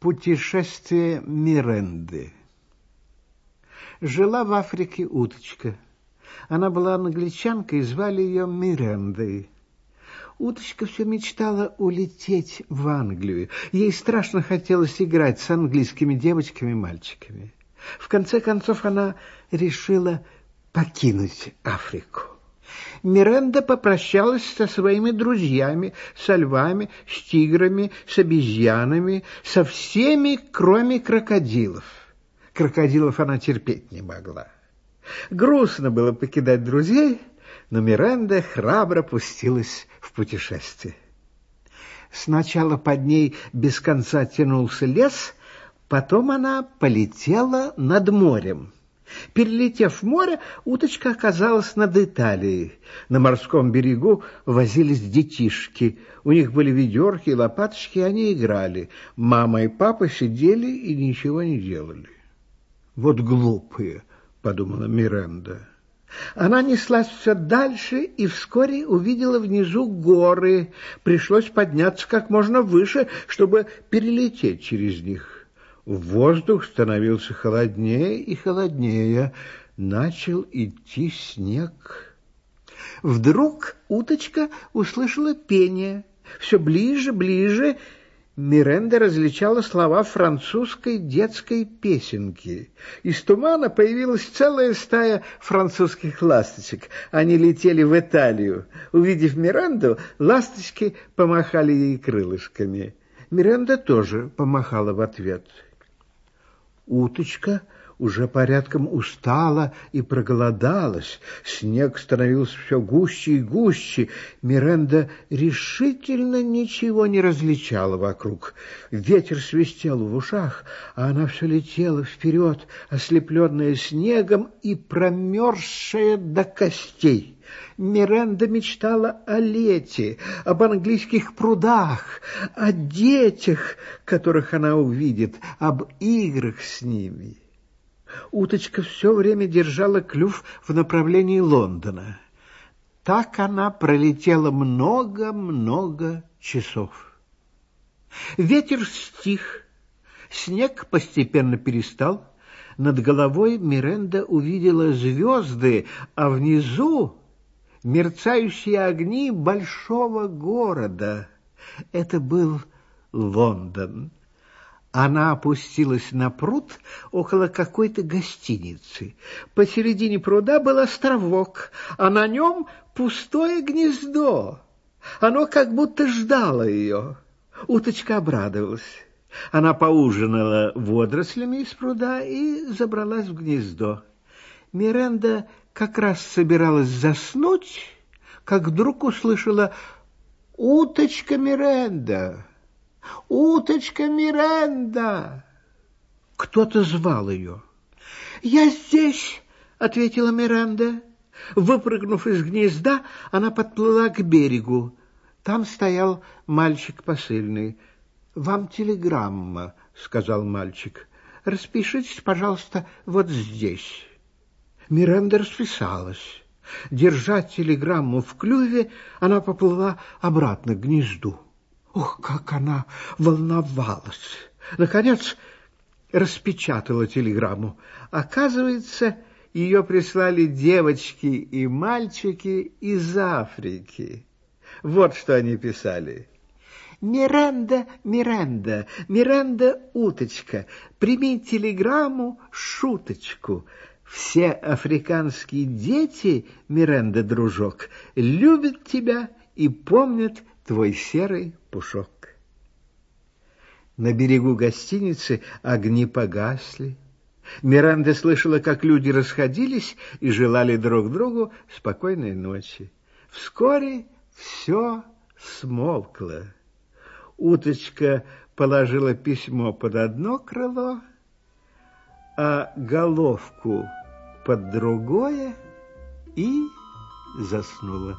Путешествие Миренды. Жила в Африке уточка. Она была англичанкой, звали ее Мирендой. Уточка все мечтала улететь в Англию. Ей страшно хотелось играть с английскими девочками и мальчиками. В конце концов она решила покинуть Африку. Миренда попрощалась со своими друзьями, со львами, с тиграми, с обезьянами, со всеми, кроме крокодилов. Крокодилов она терпеть не могла. Грустно было покидать друзей, но Миренда храбро пустилась в путешествие. Сначала под ней без конца тянулся лес, потом она полетела над морем. Перелетев море, уточка оказалась над Италией. На морском берегу возились детишки. У них были ведерки и лопаточки, и они играли. Мама и папа сидели и ничего не делали. «Вот глупые», — подумала Миренда. Она неслась все дальше и вскоре увидела внизу горы. Пришлось подняться как можно выше, чтобы перелететь через них. Воздух становился холоднее и холоднее. Начал идти снег. Вдруг уточка услышала пение. Все ближе, ближе. Миренда различала слова французской детской песенки. Из тумана появилась целая стая французских ласточек. Они летели в Италию. Увидев Миранду, ласточки помахали ей крылышками. Миранда тоже помахала в ответ. Уточка уже порядком устала и проголодалась. Снег становился все гуще и гуще. Миренда решительно ничего не различала вокруг. Ветер свистел в ушах, а она все летела вперед, ослепленная снегом и промерзшая до костей. Миренда мечтала о лете, об английских прудах, о детях, которых она увидит, об играх с ними. Уточка все время держала клюв в направлении Лондона. Так она пролетела много-много часов. Ветер стих, снег постепенно перестал. Над головой Миренда увидела звезды, а внизу мерцающие огни большого города. Это был Лондон. Она опустилась на пруд около какой-то гостиницы. Посередине пруда был островок, а на нем пустое гнездо. Оно как будто ждало ее. Уточка обрадовалась. Она поужинала водорослями из пруда и забралась в гнездо. Миренда как раз собиралась заснуть, как вдруг услышала «Уточка Миренда! Уточка Миренда!» Кто-то звал ее. «Я здесь!» — ответила Миренда. Выпрыгнув из гнезда, она подплыла к берегу. Там стоял мальчик посыльный. «Вам телеграмма», — сказал мальчик. «Распишитесь, пожалуйста, вот здесь». Миранда расписалась. Держа телеграмму в клюве, она поплыла обратно к гнезду. Ох, как она волновалась! Наконец распечатала телеграмму. Оказывается, ее прислали девочки и мальчики из Африки. Вот что они писали. «Миранда, Миранда, Миранда уточка, прими телеграмму, шуточку. Все африканские дети, Миренда, дружок, любят тебя и помнят твой серый пушок. На берегу гостиницы огни погасли. Миранда слышала, как люди расходились и желали друг другу спокойной ночи. Вскоре все смолкло. Уточка положила письмо под одно крыло, а головку под другое и заснула.